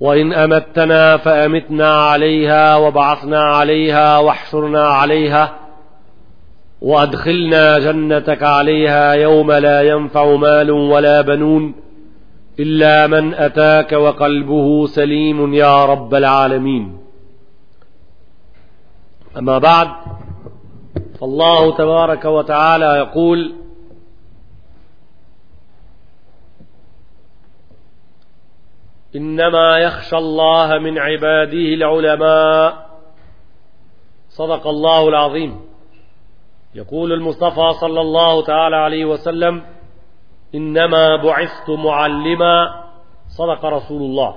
وإن أمتنا فأمتنا عليها وبعثنا عليها واحشرنا عليها وأدخلنا جنتك عليها يوم لا ينفع مال ولا بنون إلا من أتاك وقلبه سليم يا رب العالمين أما بعد فالله تبارك وتعالى يقول إنما يخشى الله من عباده العلماء صدق الله العظيم يقول المصطفى صلى الله تعالى عليه وسلم إنما بعثت معلما صدق رسول الله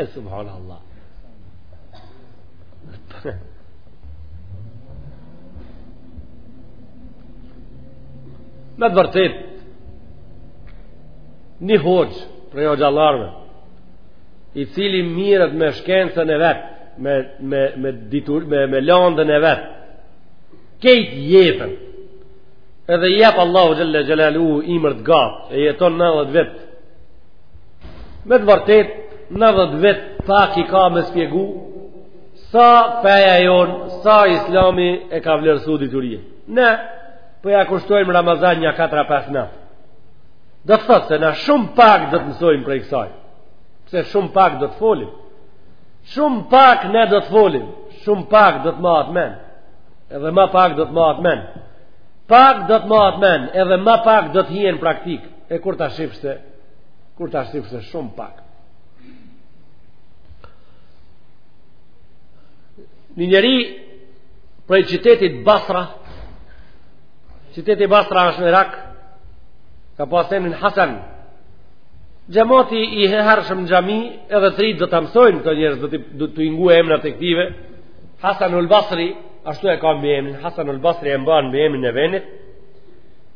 e subhanallah me të vërtet një hoxhë prej hoxhallarve i cili miret me shkencën e vet me, me, me, ditur, me, me landën e vet kejt jetën edhe jep Allahu xhele xhelaluhu imër të gatë e jeton 90 vit Me të vërtet, 90 vit pak i ka me spjegu sa feja jonë, sa islami e ka vlerësu diturie. Ne, për po ja kushtojmë Ramazan nja 4-5 natë. Do të thotë se na shumë pak do të mësojmë prej kësaj. Pse shumë pak do të folim. Shumë pak ne do të folim, shumë pak do të mahet mend. Edhe ma pak do të mahet mend. Pak do të mahet mend, edhe ma pak do të hijë n'praktikë. E kur ta shifsh se, kur ta shifsh se shumë pak një njeri prej qytetit Basra qyteti Basra asht në Irak ka pas emnin Hasan xhemati i hershëm në xhami edhe të ritë do ta mësojnë këta njerëz tu ningu emnat e këtive Hasan ul Basri ashtu e ka mbiemnin Hasan ul Basri e mban mbiemnin e venit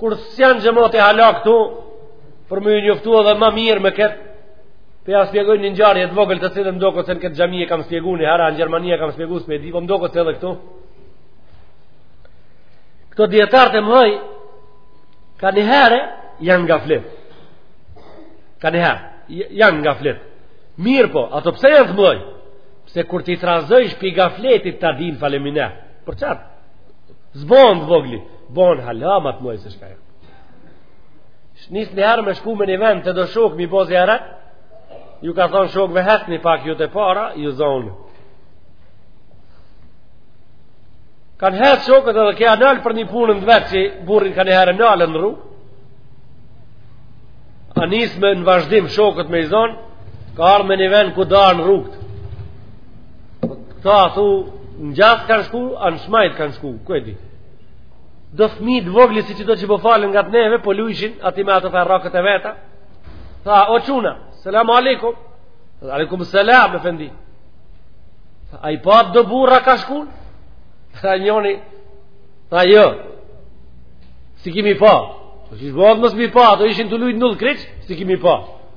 kur s'janë xhemat e hala këtu, për me ju njoftu edhe ma mirë me këtë, po ja spjegoj një ngjarje të vogël të cilën m'doket se në këtë xhami e kam spjegu një herë a në Gjermani e kam spjegu s'pe di, po m'doket se edhe këtu. Këto dijetarët e mëdhoj, ka një herë, janë n'gaflet. Ka një herë, janë n'gaflet. Mirëpo, ato pse janë të mëdhoj? Pse kur t'i trazojsh prej gafletit ta din faleminer, për qatë? S'bon të vogli, bonë halamat më e se shka jo. Ish nis një herë me shku me një vend te do shokë me i bo ziaret, ju ka thonë shokëve hecni pak ju të para, ju zonë. Kanë hecë shokët edhe ky a nalë për një punë të vet që burrin ka një herë e nalë në rrugë, a nisë ma në vazhdim shokët me i zonë, ka ardhë me një vend ku dahen rrugët. Këta a thu, në gjathtë kanë shku, a në shmajtë kanë shku, ku e di? Do fmi të vogli si qeto që po falen ngat neve, po lujshin aty me ato fa rakët e veta. Tha, o çuna, selam alejkum, alejkum selam, efendi. Tha, a i patë do burra ka shkun? Tha, njoni, tha, jo, s'i kimi pa, po qysh bëhet mos m'i pa, ato ishin tu lujtë në udhëkryq s'i kimi pa.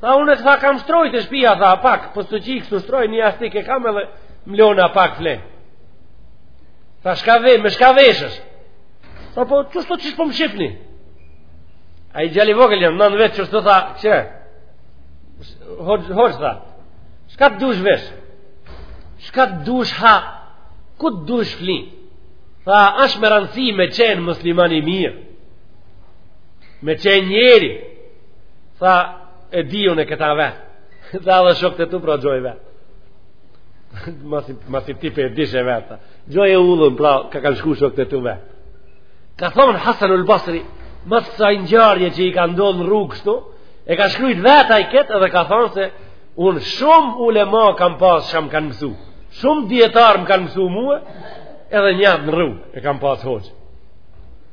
Tha unë tha kam shtrojë te shpia, tha pak, për po së qikë së shtroj një jastik e kam edhe mlona pak fle. Tha shka dhe, me shka veshesh. Tha po, qeshtu qysh po më shifni? Ai djali vogël jam, nënë vetë qeshtu tha, që? Hoxhë, tha. Shka të dush vesh? Shka të dush ha? Ku të dush fli? Tha, asht me rëndësi me qenë musliman i mirë. Me qenë njeri. Tha, e di unë këta vet. Tha edhe shokt e tu pra gjoj vet. Masi ti po e dishe vet. Tha. Gjoje udhën pra kah kanë shku shokt e tu vet. Ka thonë Hasan ul Basri, mas kësaj ngjarje që i ka ndodh në rrugë kështu, e ka shkrujt vet ai këtë edhe ka thonë se unë shumë ulema kam pasë që më kanë mësu. Shumë dijetarë më kanë mësu mue, edhe njatë në rrugë e kam pasë hoxhë.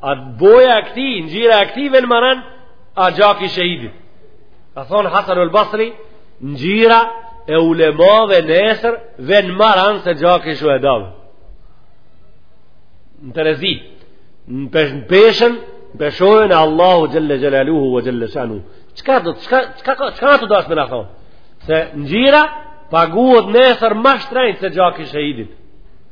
A boja e këtij, ngjira e këtij vjen ma ran se gjaki shehidit. Ka thonë Hasan ul Basri, ngjira e ulemave nesër vjen ma ran se gjaki shuhedave. Në terezi, në peshën, peshën, peshojën e Allahu xhel-le xhelaluhu ve xhel-le shanuhu. Çka do, çka, çka, çka, çka do me thonë? Se ngjira paguhet nesër ma shtrejt se gjaki shehidit.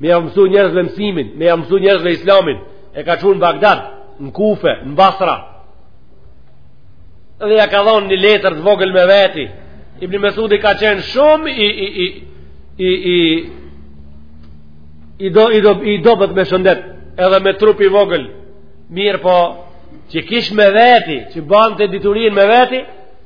me ja mësu njerëzve mësimin, me ja mësu njerëzve islamin, e ka çu në Bagdad, në Kufe, në Basra, edhe ja ka dhonë një letër të vogël me veti, Ibn Mesudi ka qenë shumë i, i, i, i, i, i, do, i, do, i dobët me shëndet, edhe me trup i vogël, mirëpo, që kish me veti, që bante diturinë me veti,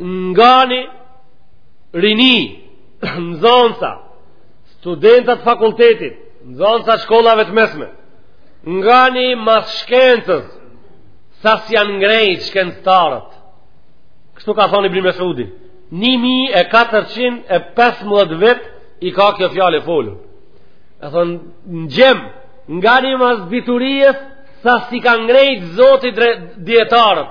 ngani rini, nxanësa, studentat e fakultetit, nxanësat e shkollave të mesme, ngani mas shkencës, sa s'janë ngrejt shkencëtarët. Kështu ka thonë Ibni Mesudi. 1415 vjet i ka kjo fjalë e folur. E thon djem ngani mas diturisë sa s'i ka ngrejt Zoti dijetarët.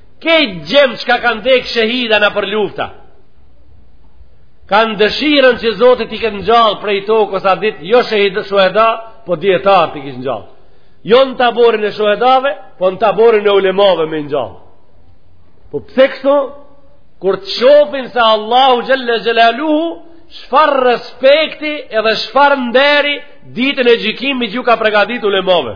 Krejt djem çka kanë dekë shehida nëpër lufta, kanë dëshirën që Zoti t'i ketë ngjallë prej tokës at ditë, jo shehida shuheda, po dijetarë t'i kish ngjallë. Jo në taborin e shuhedave, po në taborin e ulemave me i ngjallë. Po pse kështu, kur të shofin se Allahu xhel-le xhelaluhu, çfarë respekti edhe çfarë nderi ditën e gjykimit që ju ka pregadit ulemave.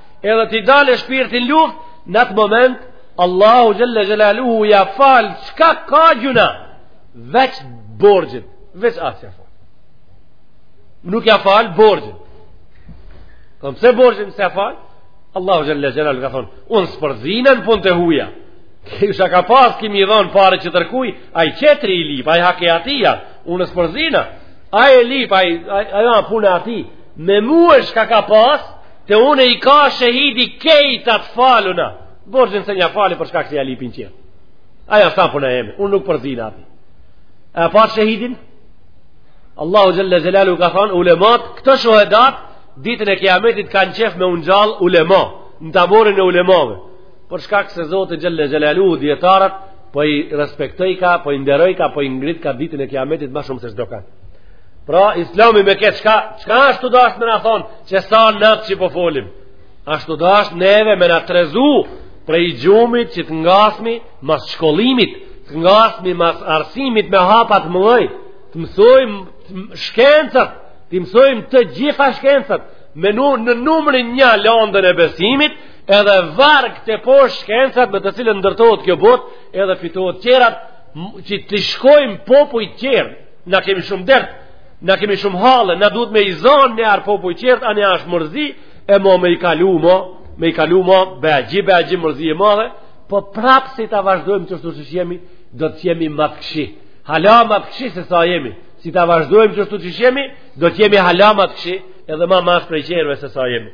Edhe t'i dalë shpirti në luftë, në atë moment Allahu xhelle xhelaluhu ja fal çka ka gjuna, veç borxhit, veç s'ja fal. Nuk ja fal borxhin. Kam pse borxhin s'e fal? Allahu xhelle xhelal ka thon, un s'përzina n'pun të huja. Kisha ka pas ki me i dhon pare qetërkuj, ai qetri i lip, ai hak i tija, un s'përzina. Ai e lip, ai ai ai puna e ti. Me mua çka ka pas? Te une i ka shehidi krejt të faluna. Borxhin s'mun e fali për shkak se ja lipin qerë. Ajo s'a puna jeme, unë nuk përzina aty. E pa shehidin? Allahu xhelle xhelalu ka thonë, ulemat, këtë shuhedat, ditën e kiametit kanë qef me u ngjallë ulema, në taborin e ulemave. Për shkak se Zoti xhelle xhelalu, dijetarët, po i respektojka, po i nderojka, po i ngritka ditën e kiametit ma shumë se çdo kanë. Pra, islami me këtë, çka, çka asht tu dasht me na thonë, qe sa natë që po folim, asht tu dasht neve me na trezu, prej gjumit që të ngasmi, mas shkollimit, të ngasmi, mas arsimit me hapa t'mdhaj, të mësojmë shkencat, t'i mësojmë të gjitha shkencat, me nu, në numrin një landën e besimit, edhe varg teposhtë shkencat me të cilat ndërtohet kjo botë, edhe fitohet qerat, që të shkojmë popuj qerë, ne kemi shumë derte, ne kemi shumë halle, ne duhet me i zonë në arë popuj qerë, a në ashtë mërzi, e mo me i kalu mo, me i kalu mo, bajagi, bajagi mërzi e madhe, po prapë si ta vazhdojmë qështu qysh jemi, do të jemi ma të këqi, hala ma të këqi se sa jemi, si ta vazhdojmë qështu qysh jemi, do të jemi hala ma të këqi, edhe ma mas prej qerve se sa jemi.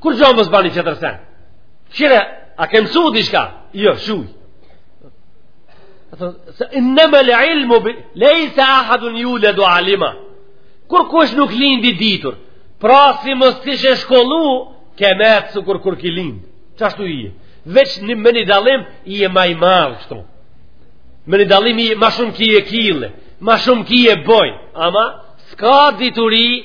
Kurgjo mos bani qetër sen. Kqyre, a ke mësu dishka? Jo, shuj. Innemel ilmu, lejse ahadun juledu alima. Kurkush nuk lind i ditur, pra si mos t'ishe shkollu, ke met sikur kur ki lind. Qashtu je. Veç me një dallim, je ma i madh, kështu. Me një dallim, je ma shumë kije kile, ma shumë kije boj. Ama, s'ka dituri,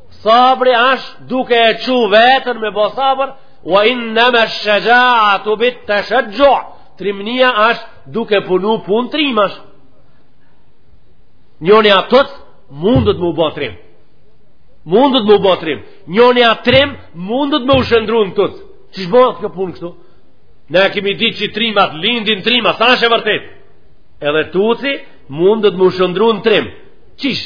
Sabri është duke e çu veten me bo sabër, wa innema shexhaatu bit-teshexhu, trimnia është duke punu pun trimash. Njoni a tuc mundet me u bo trim. Mundet me u bo trim. Njoni a trim mundet me u shëndrru në tuc. Qysh bohet kjo punë kështu? Ne kemi ditë që trimat, lindin trima, sa është e vërtetë? Edhe tuci mundet me u shëndrru në trim. Qysh?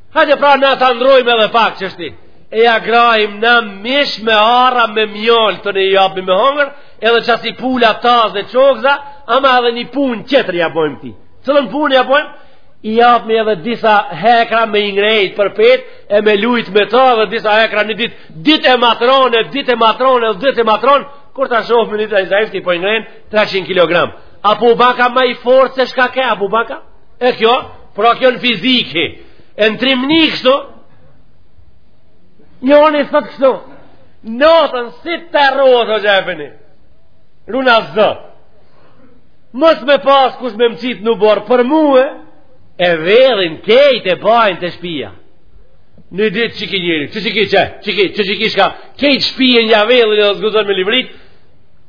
Hajde pra na ta ndrojmë edhe pak çështi. E ja grahim në mish me arra me mjoltë e i japim me hongër, edhe çasi pula taz dhe çokza, ama edhe një punë tjetër ja bëjmë ti. Cillën punë ja bëjmë? I japmi edhe disa hekra me i ngrejt përpjetë e me lujt me ta dhe disa hekra një ditë, ditë e ma t'ronë, ditë e ma t'ronë, ditë e ma t'ronë kur ta shohë me një të izraelski po i ngrejn 300 kg. A po bahka ma i fortë se shka ke? A po bahka? E kjo, pra kjo në fizike, e në trimni kështu, njoni thot kështu, natën si terrohet hoxhë efeni, runa Zot, mos me pas kush me më qit n'oborr për mue, e vedhin kejt e bajnë te shpia. Ni ditë qiky njeri, qi qiky qi, qiky, qi qiky shka, kejt shpijën ja vedhin edhe s'guxon me livrit,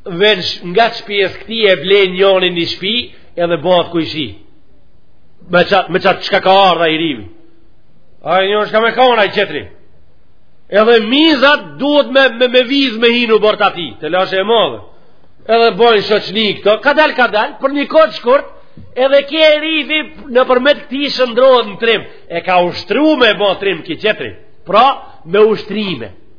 vjen ngat shpies këtij e blen njoni një shpi edhe bahet kojshi me qatë me qatë qka ka ardh ai rimi a e njërë shka me ka ona i qetri edhe mizat duhet me, me, me vizë me hi n'oborr t'atij telashe e madhe edhe bojnë shoqni këto kadal kadal për një kohë t'shkurt edhe ky e rimi nëpërmjet këtij shëndrrohet në trim e ka ushtru me bo trim ky qetri pra me ushtrime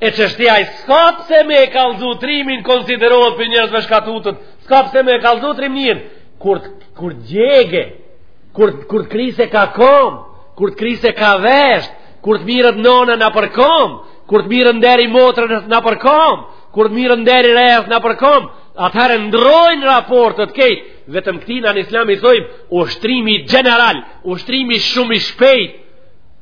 E çështja i s'ka pse me e kallzu trimnin konsiderohet për njerëz me shka tutet, s'ka pse me e kallzu trimninë, kur, kur djege, kur, kur të krise ka kom, kur të krise ka vesht, kur të mirret nona nëpër kom, kur të mirret nderi i motrës nëpër kom, kur të mirret nderi i rejës nëpër kom, atëherë ndrojnë raportet kejt, vetëm këtij na në islam i thojmë, ushtrimi gjeneral, ushtrimi shumë i shpejt,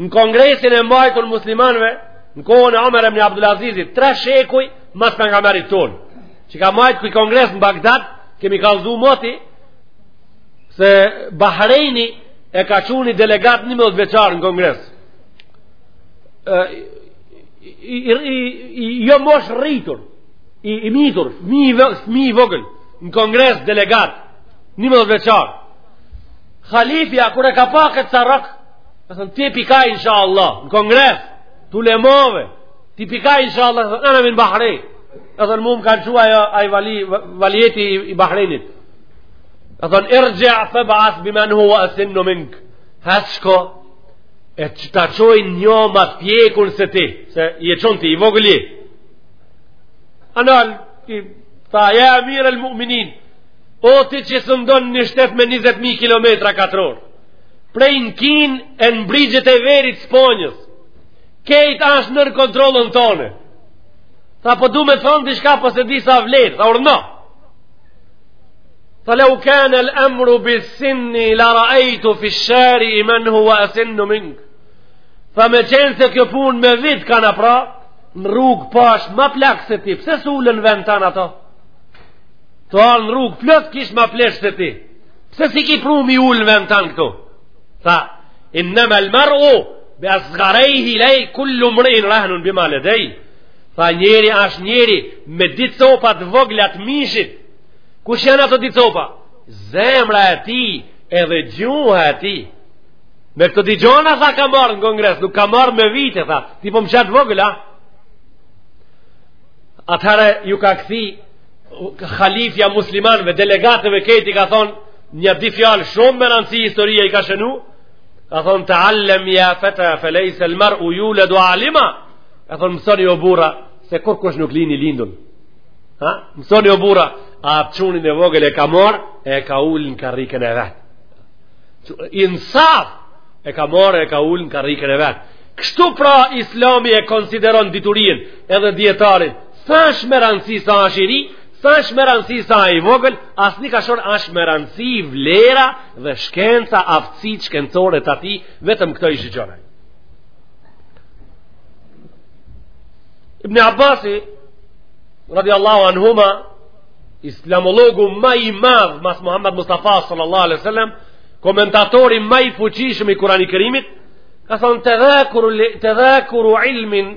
Në kongresin e mbajtur muslimanëve, në kohën e Omer ibn Abdul Azizit, tre shekuj mas pejgamberit tonë, që ka majt ky kongres në Bagdad, kemi kallzu moti, se Bahrejni e ka çu ni delegat njëmbëdhjetë vjeçar në kongres. E, i, i, i, i, jo moshërritur, i, i mitur, fmi, fmi i vogël, në kongres delegat, një mëllë veqarë. Khalifja, kur e ka pa këtë carrok, ka thënë, ti pi kah, insha Allah, në kongres t'ulemave, ti pi kah, insha Allah, ka thënë, ene min Bahrejn, ka thënë, mu më ka çu ajo, ai vali, vilajeti i, i Bahrejnit, ka thënë, irxha, feb'ath bimen hue esennu mink, heshko, e që ta çojnë një ma t'pjekun se ti, se i e qënë ti, i vogël je, anë alë, tha ja emirel mu'minin O ti që sundon një shtet me 20.000 km katror, prej në Kinë e në brigjet e veriut Spanjës, kejt asht nër kontrollën tone. Tha po du me t'thonë diçka po s'e di sa vlen, tha urdhno. Tha leu kanel emru bissinni la raejtu fi sharii men hua esinnu mink. Tha me qenë se kjo punë me vite kanë pra, në rrugë pashë ma plak se ti, pse s'u ulën vend tanë ato? Tha në rrugë, plot kish ma pleq se ti. Pse s'i ki pru m'i ul vend tanë këtu? Tha, innemel meru bi asgarejhi lej, kullu mërë i në rahë në në bima le dej. Tha, njeri asht njeri, me dy copa të vogla t' mishit. Kush janë ato dy copa? Zemra e tij, edhe gjuha e tij. Me këto dy gjona, tha, ka marrë në kongres, nuk ka marrë me vite, tha, ti po më qatë vogla. Atëherë ju ka kthy, halifja muslimanëve, delegatëve i ka thonë, nja dy fjalë shumë me rëndësi historia i ka shënu, ka thonë, teallem ja feta, felejsel meru juledu alima, ka thonë, mësoni o burra, se kurkush nuk lin i ditun, ha? mësoni o burra, a atë çunin e vogël e ka marrë, e ka ul në karrikën e vet. Insaf, e ka marrë, e ka ul në karrikën e vet. Kështu pra islami e konsideron diturien edhe dijetarin, S'është me rëndësi sa është i ri, s'është me rëndësi sa i vogël, asnjë kashor është me rëndësi vlera dhe shkenca aftësitë shkencore të tij, vetëm këto i shiqon ai. Ibn Abasi, radiallahu anhuma, islamologu ma i madh mas Muhammed Mustafa sallallahu alaihi sallam, komentatori ma i fuqishëm i Kurani Kerimit, ka thonë tedhakuru, tedhakuru ilmin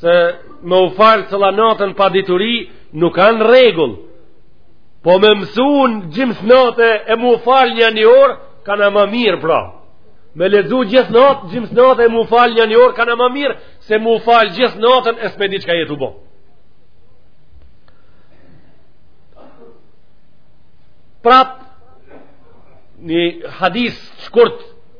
se me u fal tanë natën pa dituri nuk kanë rregull po me mësun gjims nate e m'u fal nja një orë kanë ma mirë pra me lexu gjithë natë gjims nate e m'u fal nja një orë kanë ma mirë se m'u fal gjithë natën e s'me di çka je tu bo prap një hadis shkurt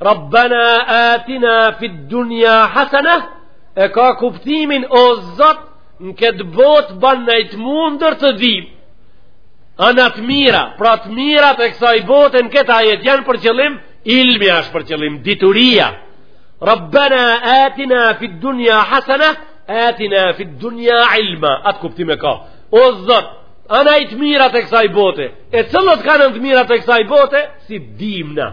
Rabbena atina fit dunja hasana E ka kuptimin o Zot Në këtë botë ban na të mundur të dim Ana t'mira Pra të mirat e kësaj bote në këtë ajet Janë për qëllim Ilmi asht për qëllim Dituria Rabbena atina fit dunja hasana Atina fit dunja ilma Atë kuptim e ka O Zot Ana i të mirat e kësaj bote E cilat kanë të mirat e kësaj bote S'i dim na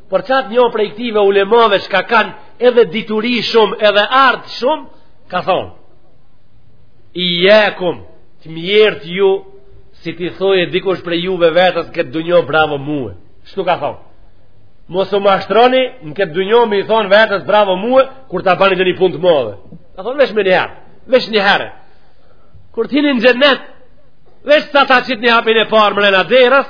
Për qatë një prej këtyve ulemove që ka kanë edhe dituri shumë, edhe art shumë, ka thonë, ijjakum të mjertë ju, si t'i thoje dikush prej juve vetes n'këtë dunjo bravo mue. Shtu ka thonë, mos u mashtroni në këtë dunjo me i thonë vetes bravo mue, kur ta bani ndonjë punë të modhe. Ka thonë, veç me një herë, veç një herë. Kur t'hini në xhennet, veç sa ta qitni hapin e parë mrena derës,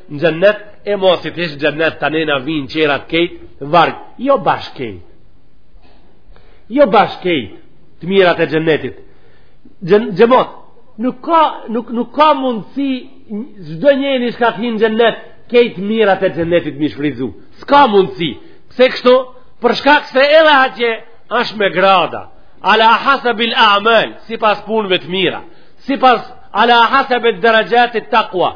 në xhennet e masi t'hish xhennet tani na vinë qerat kejt varg jo bash kejt jo bash kejt të mirat e xhennetit xhemat nuk ka, nuk, nuk ka mundësi çdo njeni çka të hinë xhennet kejt mirat e xhennetit me i shfrytzu s'ka mundësi pse kështu për shkak se edhe atje është me grada ala hasabil amel sipas punëve të mira sipas ala hasabi derexhatit takua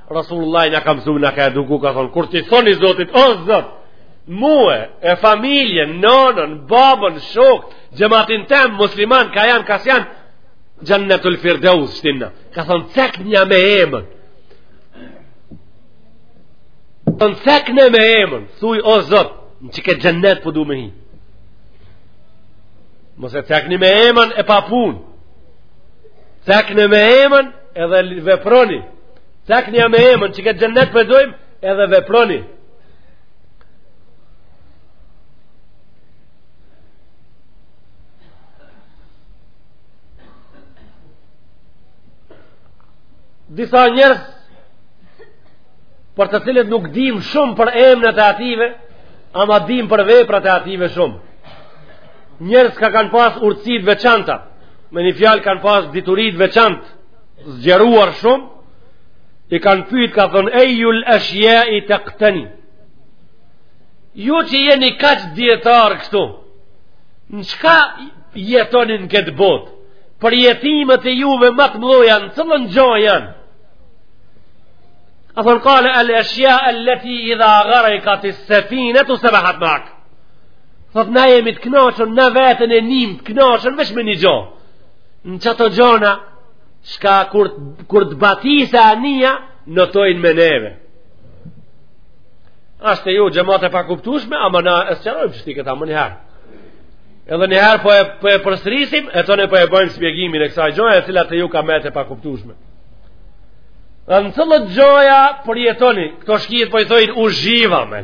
Rasulullahi na ka msu, na ka eduku, ka thonë kur t'i thoni Zotit, o Zot, mua e familjen, nonën, babën, shokt, xhematin tem musliman ka janë ka s'janë Xhennetul Firdeus shtinna. Ka thonë ceknja me emën. Thonë cekne me emën, thuj o Zot, në qeket xhennet po du me hi. Mos e cekni me emën e pa punë. Cekne me emën edhe veproni. Ceknja me emën që këtë xhennet pe dojmë edhe veproni. Disa njerëz për të cilët nuk dim shumë për emnat e atyve, ama dim për veprat e atyve shumë. Njerëz ka kanë pas urtësi të veçantë, me një fjalë kanë pas dituri të veçantë, zgjeruar shumë, i kanë pyet ka thënë ejul ashyai taqtani. Ju që jeni kaq dietar kështu, në çka jetoni në këtë botë? Përjetimet e juve ma të mdhoja në cilën gjo janë? Ka thonë kale al ashya allati idha gharaqat as-safinatu sabahat ma'ak. Thot na jemi të knaqën, na veten e nim të knaqën veç me një gjo. Në qato gjona, çka kur, kur të batiset anija, notojnë me neve. Asht te ju xhemat e pakuptushme, ama na e sqarojmë që ti këta më njëherë. Edhe njëherë po e, po e përsërisim, e tani po e bëjmë shpjegimin e kësaj gjoja, e cila te ju ka met e pakuptushme. Dhe në cilat gjoja përjetoni, këto shkijet po i thojnë uzhiva, me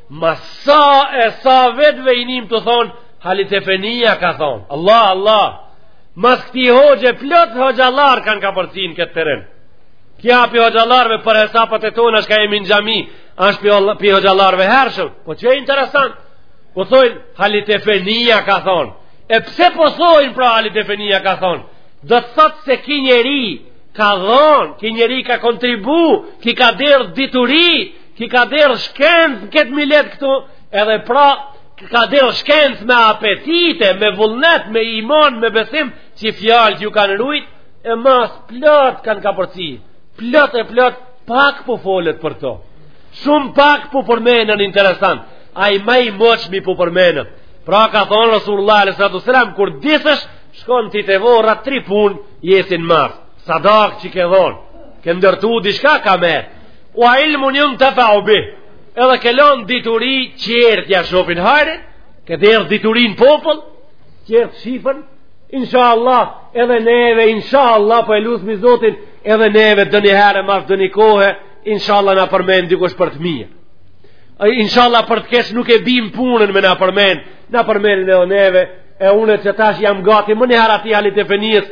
Ma sa e sa vetëve i nim tu thonë, Halit efenija ka thonë, Allah, Allah, mas këti hoxhe plot hoxhallarë kanë kapërci n'këtë teren. Ki a pi hoxhallarëve për hesapet e tona, çka jemi në xhami, është pi hoxhallarëve hershëm. Po që e interesant, po thonë, Halit efenija ka thonë, e pse po thonë pra Halit efenija ka thonë, do të thotë se ki njeri, ka dhonë, ki njeri ka kontribu, ki ka derdh dituri, Ki ka derdh shkencë në këtë milet këtu, edhe pra ka derdh shkencë me apetite, me vullnet, me iman, me besim, që fjalët ju kanë rujt, e mas plot kanë kapërci, plot e plot, pak po folet për to. Shumë pak po përmenën interesant, ai ma i moçmi po përmenën. Pra ka thonë Rasulullah a.s. kur disësh, shkon ti te vorra tri punë jesin mas sadak që ke dhonë ke ndërtu dishka ka me Wa ilmun juntefau bih Edhe ke lon dituri qërë t'ja shofin hajrin Ke derdh dituri n'popull Qërë të shifën Insha Allah edhe neve Insha Allah po e lusmi Zotin Edhe neve donjëherë mas donjë kohe Insha Allah na përmen dikush për të mirë Insha Allah për të keq nuk e bim punën me na përmen Na përmenin edhe neve E une qetash jam gati Menjëherë ati Halit efenijës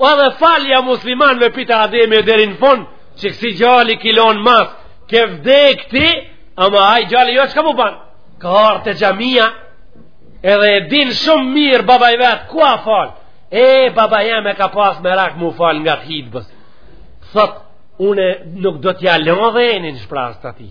Edhe falja muslimanëve pi te Ademi e deri n'fun që kësi gjali ki lon mas ke vdek ti ama aj gjali jo që ka m'u ban ka ardh te xhamia edhe e din shumë mirë baba i vet ku a fal e baba jem e ka pas merak m'u fal ngat hytbes thot une nuk do t'ja la venin shprast ati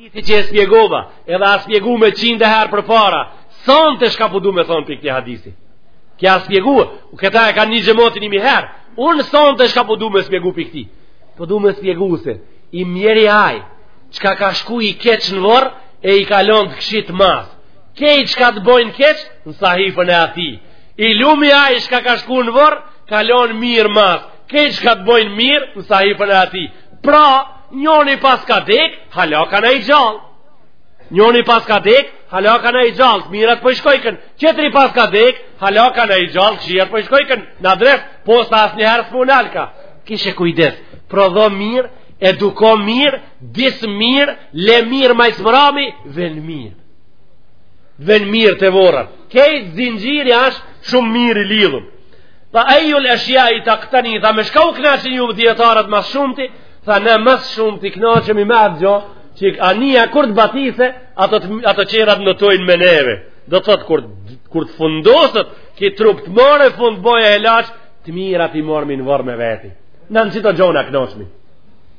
hadithi që e spjegova, edhe a spjegu me qinde herë përpara, sonte shka po du me thonë pi këti hadithi. Ki a spjegu, këta e ka nigju xhemati nimi herë, unë sonte shka po du me spjegu pi këti. Po du me spjegu se, i mjeri ai, çka ka shku i keq në vorr, e i ka lon të kqijt mas. kej çka të bojnë keq në sahifën e ati i lumi ai shka ka shku në vorr ka lon mirë mas kej çka të bojnë mirë në sahifën e ati pra njoni pas ka dek hala ka në i gjallë njoni pas ka dek hala ka në i gjallë të mirat po i shkojken qetri pas ka dek hala ka në i gjallë kqiat po i shkojken në adresë posta asnjëherë s'pu nalka kishe kujdes prodho mirë eduko mirë Des mirë, le mirë ma i smërami, ven mirë. Ven mirë te vorret. Krejt zinxhiri asht shumë mirë i lidhun. Pa eju lë eshja i taktani, tha me çka u knaqni ju dijetarët ma s'shumti, tha na ma s'shumti knaqemi me gjo, që anija kur të batiset, ato, ato gjanat notojnë me neve. Do të thotë kur, kur të fundoset, ky trup të marrë fund boje e lashë, të mirat i marrim n'vorr me veti. Na në qito gjona knaqemi.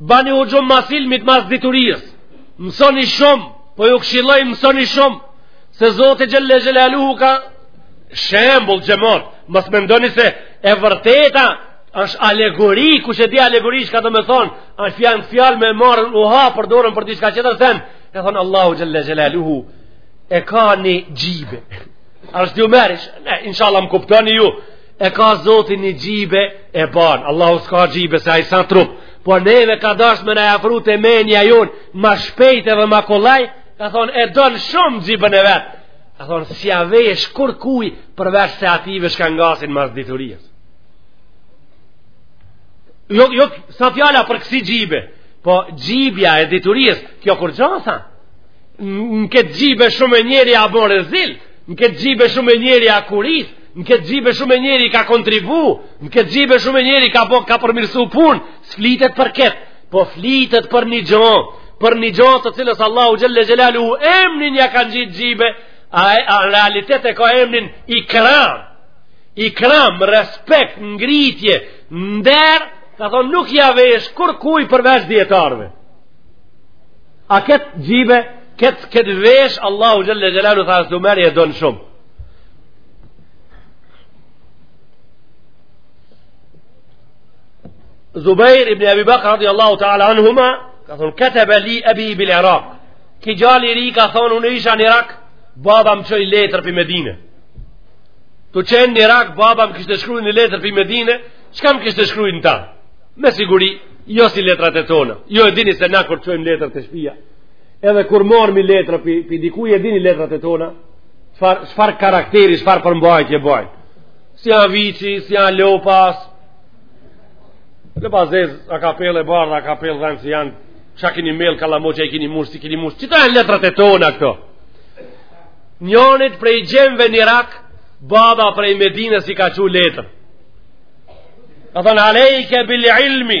Bani huxhum mas ilmit mas diturisë. Mësoni shumë, po ju këshilloj mësoni shumë, se Zoti Xhelle Xhelaluhu ka shembull xhemat. Mos mendoni se e vërteta është alegori, kush e di alegori çka do me thonë, është fjanë fjalë me marrën uha përdoren për diçka tjetër sen, ka thonë Allahu Xhelle Xhelaluhu e ka një xhibe. A është ju merish? Ne, inshallah më kuptoni ju. e ka zoti një xhibe e ban Allahu s'ka xhibe se ai s'a trup po neve ka dash me na i afru te menja jonë ma shpejt edhe ma kollaj ka thonë e don shumë xhiben e vet ka thonë s'ia vesh kurrkuj përveç se atyne çka ngasin mas diturisë jo, jo, s'a fjala për kësi xhibe po xhibja e diturisë kjo kurrgja s'a në këtë xhibe shumë e njeri a bo rezil në këtë xhibe shumë e njeri a korit Në këtë xhibe shumë e njeri ka kontribu, në këtë xhibe shumë e njeri ka, po, ka përmirësu punë, s'flitet për këtë, po flitet për një gjo, për një gjo të cilës Allahu Xhelle Xhelaluhu emnin ja ka ngjit xhibe, a, a në realitet e ka emnin ikram, ikram, respekt, ngritje, nder, ka thonë nuk ja vesh kurrkuj përveç dijetarve. A këtë xhibe, këtë, këtë veshë Allahu Xhelle Xhelaluhu thasë du meri e don shumë. Zubair ibn Abi Bakr radiallahu ta'ala anhuma ka thonë ketebe li ebi bil Irak ky djali ri ka thonë unë isha në Irak baba më çoi letër prej Medine tu qenë në Irak baba më kishte shkru një letër prej Medine çka m'kishte shkru në ta me siguri jo si letrat e tona jo e dini se na kur çojmë letër te shpia Edhe kur marrmi letra, pi, pi dikuj e dini letrat e tona, çfarë, çfarë karakteri, çfarë përmbajtje bajn. Si a viçi, si a lopa, lopa e zezë a ka pjell e bardha, a ka pjell, dhent si janë, çka kini mjell, kallamoqin e kini mush, si kini mush, qita janë letrat e tona këto. Njonit prej djemve në Irak, baba prej Medines i ka çu letër. Ka thënë, alejke bil ilmi,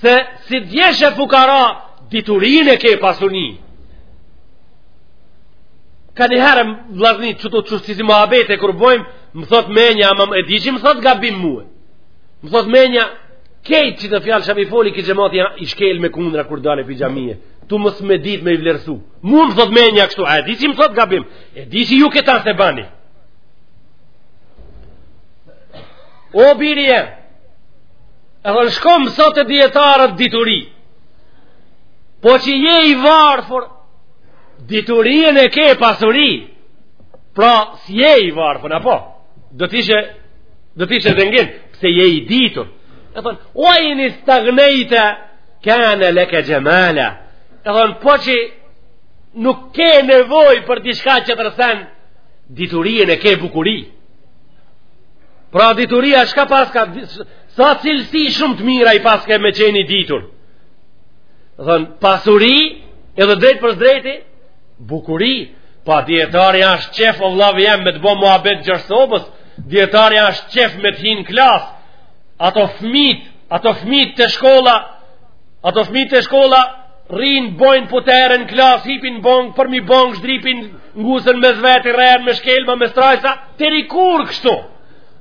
Se si t'jeshe fukara, diturin e ke pasuni. Kanjëherë, vlazni, qit çështje si si muhabete kur bojmë, më thot menja, ama e di që më thot gabim mu. Më thot menja, krejt qito fjalë çka i foli, ky xhemati i shkel me kundra kur dale pi xhamie. Tu mos e dit me i vlerësu. Mu më thot menja kështu, a e di që më thot gabim, e di që ju këta se bani. O birje, E thonë çka sot e dijetarët dituri, po qe je i varfur, diturinë e ke pasuri, pra s'je i varfur, apo, do t'ishe, do t'ishe zengin, pse je i ditur, e thonë, o i një stagnejta, kane leke gjemala, e thonë, po qe nuk ke nevoj për diçka që të diturinë e ke bukuri, Pra dituria çka paska sa cilësi shumë të mira i paska me qeni ditur. Domethon pasuri edhe drejt për drejti bukuri. Pa dijetari asht qef o vllau jem me të bo muhabet gjatë sobës. Dijetari asht qef me të hi n'klas. Ato fëmijt, ato fëmijt te shkolla, ato fëmijt te shkolla rrin bojn potere në klas, hipin bank përmi bank, zdrypin ngucen mes veti rrehen me shkelma me strajca. Deri kur kështu,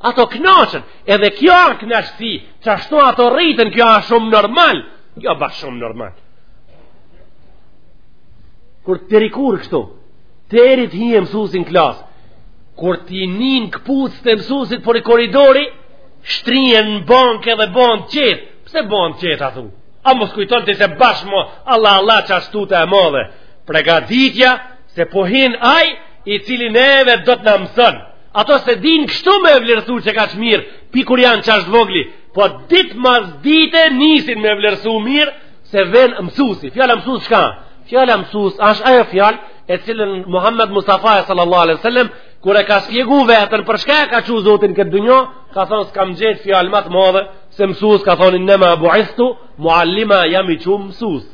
ato knaqen, edhe kjo a knaqësi, qashtu ato rriten, kjo a shumë normal, kjo bash shumë normal. Kur deri kur kështu, deri t'hije mësusi n'klasë, kur t'i nin këpuct e mësusit prej koridori, shtrien në bank edhe ban qetë, pse ban qetë a thu? A mos kujton ti se bashmo, Allah, Allah, qashtu asht e madhe, pregaditja, se po hin ai, i cili neve do të na mëson, ato s'e din kështu me e vlerësu qekaq mirë, pi kur janë qashtu t'vogli, po dit mas dite nisin me e vlerësu mirë, se vjen mësusi, fjala mësus shka? Fjala mësus, ash ajo fjal, e cilën Muhammed Mustafa sallallahu alaihi wasallam, kur e ka spjegu veten, për shka e ka çu Zoti n'këtë dunja, ka thonë s'kam gjetë fjal ma të madhe, se mësus ka thonë innema buithtu muallima, jam i çum mësus.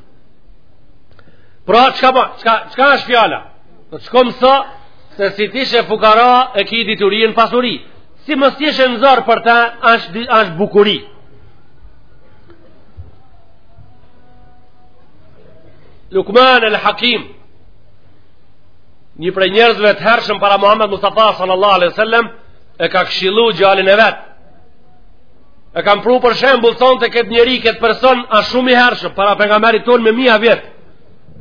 Pra, çka, çka, çka është fjala? Në të shkomë sa, se si t'ishe fukara e ki diturinë pasuri. Si mos ishe n'zor për ta, ashtë, ashtë bukuri. Lukman el Hakim, një prej njerëzve të hershëm para Muhammed Mustafa sallallahu alaihi wasallam e ka këshillu djalin e vet. E kam pru për shembull thonte këtë njeri këtë person a shumë i hershëm para pejgamberit tonë me mija vjet.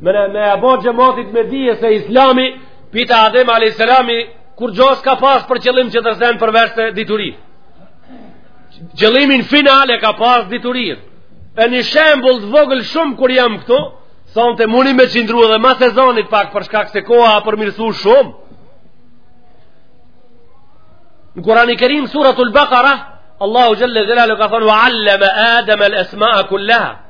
me në me ia bo xhematit me dhije se islami pi te Adem a.s. kurgjo s'ka pas për qëllim tjetër sen përveç diturin qëllimin final e ka pas diturin e një shembull të vogël shumë kur jam këtu sonte muni me qindru edhe mas ezanit pak për shkak se koha a përmirësu shumë në kurani kerim suratul bakara Allahu xhel-le xhelaluhu ka thonë wa alleme ademe l'esmaa kullaha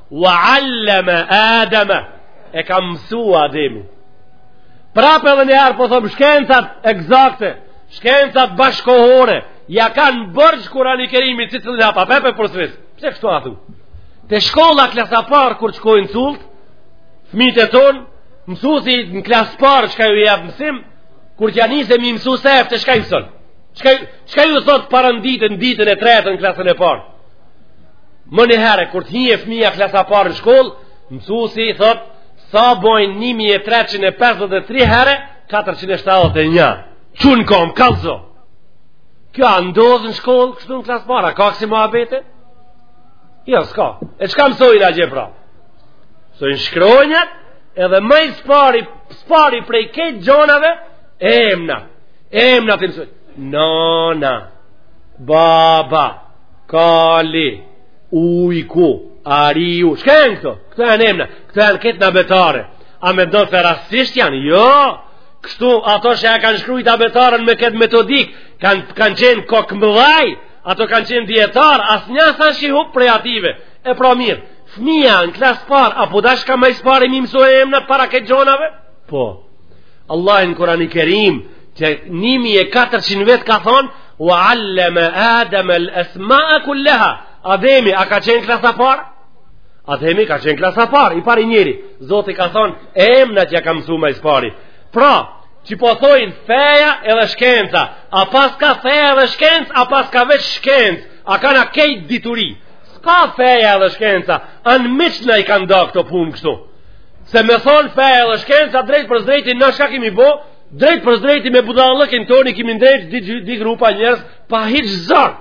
Wa allama Adama e ka mësu Ademin. Prapë edhe një herë po thom shkencat ekzakte, shkencat bashkëkohore, ja kanë borxh Kurani Kerimit që të të lapa, pe, pe përsëris. Pse kështu a thu? Te shkolla klasa parë kur shkojnë cullt, fmijt e tonë, mësusi në klasë parë çka ju jap mësim, kur t'ja nise m'i mësu sefte, çka ju mson? Çka ju thotë parën ditën, ditën e tretën, klasën e parë? Menjëherë, kur të hije fëmija klasa parë në shkollë, mësusi i thot, sa bojnë 1353 herë, 471. Çu n'kom, kallzo. Kjo a ndodh në shkollë, kështu në klasë parë, a ka kësi muhabete? Jo, s'ka. E çka mësojnë atje pra? Mësojnë shkronjat, edhe maj s'pari, s'pari prej kejt gjonave, emna. Emnat i mësojnë. Nona. Baba. Kali, ujku, ariu, çka janë këto? Këto janë emna, këto janë kejt në abetare. A mendon se rastësisht janë? Jo! Kështu, ato që e kanë shkrujt abetaren me këtë metodikë, kanë kan qenë kokë mëdhaj, ato kanë qenë dijetarë, asnja s'a shti hup prej atyve. E pra mirë, fëmija në klasë parë, a po dashka maj s'pari m'i mësu emnat para kejt gjonave? Po, Allahu në kurani kerim qe nimi e 400 vjet ka thon wa allama adama al asma'a kullaha ademi a ka qenë klasa parë ademi ka qenë klasa parë i pari njeri zoti ka thon emnat ja kam mësu maj s'pari pra që po thojnë feja edhe shkenca a paska feja edhe shkencë a paska veç shkencë a ka na kejt dituri s'ka feja edhe shkenca anmiqt na i kanë nda këto punë kështu Se me thonë feja dhe shkenca drejtpërsëdrejti çka kimi bo, drejtpërsëdrejti me budallëkin tonë i kimi ndajt dy, dy, dy grupa njerëz pa hiç zor,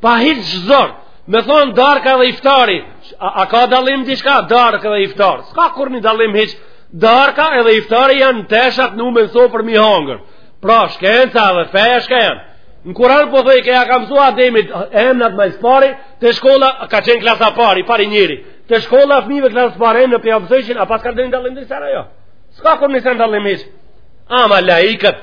pa hiç zor. Me thonë darka dhe iftari, a, a ka dallim diçka darka dhe iftari? S'ka kurrnjë dallim hiç, darka edhe iftari janë teshat vnume n'sofër m'i hangër. Pra shkenca dhe feja çka janë. Në kuran po thojke ja kam msu Ademit emnat maj s'pari, te shkolla ka qenë klasa parë, i pari njeri. Te shkolla e fëmijëve klasë të parë në pjavë zojshin, a paska ndonjë dallim ndër sara jo? S'ka kur nisën dallim hiç. Ama laikët,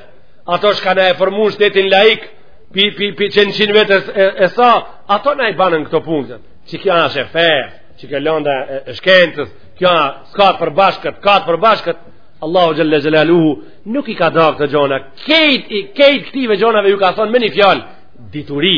ato që kanë formuar shtetin laik, pi pi pi çen çin vetës e, e sa, ato na i banën këto punë. Çi kjo lënda e fes, çi kjo lënda e, e shkencës, kjo s'ka të përbashkët, ka të përbashkët. Allahu xhalla xhelaluhu nuk i ka da këto gjona. Kejt kejt këtive gjonave ju ka thonë me një fjalë dituri.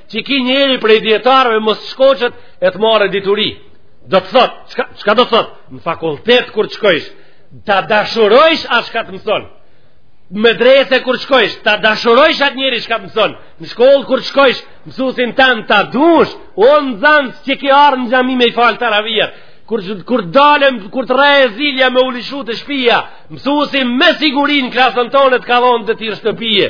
Që ni njeri prej djetarëve mos të shkojë e të marrë dituri. Do të thot, çka, çka do të thot? Në fakultet kur të shkojsh, ta dashurojsh atë shka të mëson. Medrese kur të shkojsh, ta dashurojsh atë njeri shka të mëson. Në shkollë kur të shkojsh, mësusin tan ta dush, o nxanës që ki ardh në xhami me i fal teraviat kur kur dalem kur të bjerë zilja me u lishu te shpia mësuesi me siguri në klasën tonë të ka dhënë detyrë shtëpie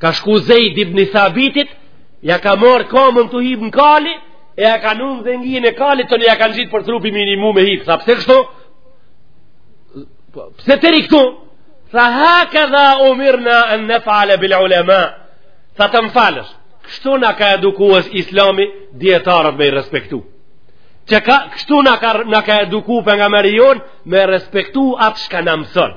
ka shku Zejd ibni Thabitit ja ka marrë kamën tu hip në kali e ja ka vnu n'zengjin e kalit e ja ka ngjit për trupi me i nimu me hip tha pse kështu po, pse ti rri këtu tha hakadha umirna en nef'ale bil ulema tha të më falësh kështu na ka eduku islami djetarët me i respektu çka, kështu na ka, ka eduku pejgamberi jonë me respektu atë shka na mëson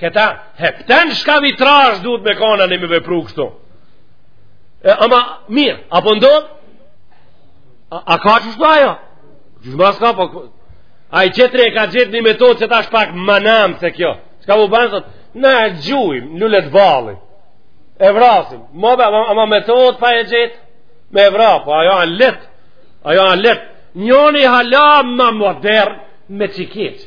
Këta, hepten shkavi trash duhet me kanë na me vepru kështu. E, ama, mirë, apo ndodhë? A, a ka që shtu ajo? Që shma s'ka, po... Ai qetri e ka gjet një metodë që tash pak ma ndam se kjo. Çka me ba, thot, na e gjujmë, n'lule t'ballit. E vrasim. More, ama, ama metodë pa e gjet, me e vra. Po, ajo a letë. Ajo a letë. Njoni hala ma modern me çekiç.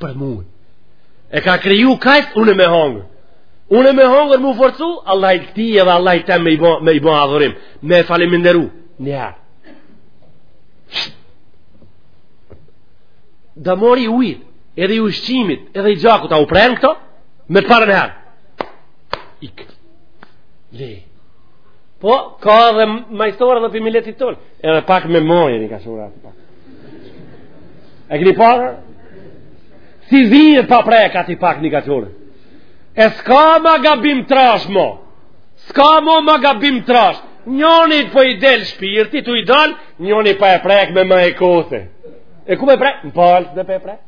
Për mu. E ka kriju kejt, unë me hongër. Unë me hongër m'u forcu, Allahit këti edhe Allahit tem me i bon, me i bon adhurim. Me e falënderu. Nja. Damari i ujit, edhe i ushqimit, edhe i gjakut, a u prenë këto, me të parën herë. Ikë. Le. Po, ka dhe majstora dhe pi miletit tonë. Edhe pak me mojë, nji kashore. Pak. E këni parë? Si zinjë pa prej ka ti pak një gaturë. E s'ka ma gabim trash mo. S'ka mo ma gabim trash. Njoni po i del shpirti, tu i dal, njoni po e prek me maje kose. E ku me prek? Në palë, me pa e prek.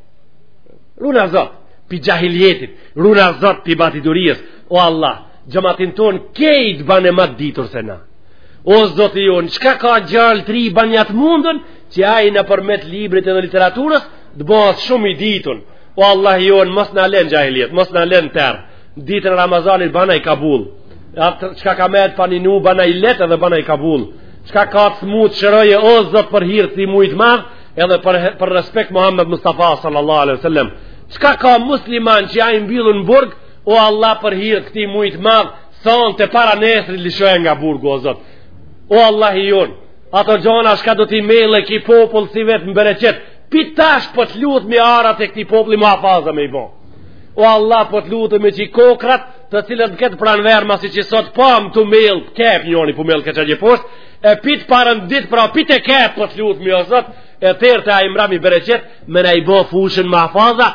Runa Zot, pi xhahilijetit, runa Zot, pi paditurisë. O Allah, xhematin tonë, kejt bane ma t'ditur se na. O Zoti jun, çka ka djalë t'ri banja t'mundun, që ai nëpërmjet librit edhe literaturës, të bëhet shumë i ditun. O Allahu jun, mos na le n'xhahilijet, mos na le n'terr. Ditën Ramazanit banaj kabul. Çka ka met pa ninu, banaj letë dhe banaj kabul. Çka ka të smutë shëroje, o zot për hir të këtij mujt madh, edhe për, për respekt Muhammed Mustafa sallallahu alaihi wasallam. Çka ka musliman që jan mbyllun n'burg, o Allah për hir këtij mujt madh, Sonte para nesrit lishoje nga burgu o zot. O Allahu jon, ato gjona çka do t'i mjelle ki popull sivjet me bereqet, pi tash po të lutemi arat e këtij populli mahfaza me i bo. O Allah po të lutemi qi kokrrat, të cilat në këtë pranverë masi që sot pa po, me të mjell, qep njoni po mjell këtë një poshtë, e pi t'parën ditë pra pi te qepa po të lutemi o zot, e deri te ai mrami bereqet, me na i bo fushën mahfaza,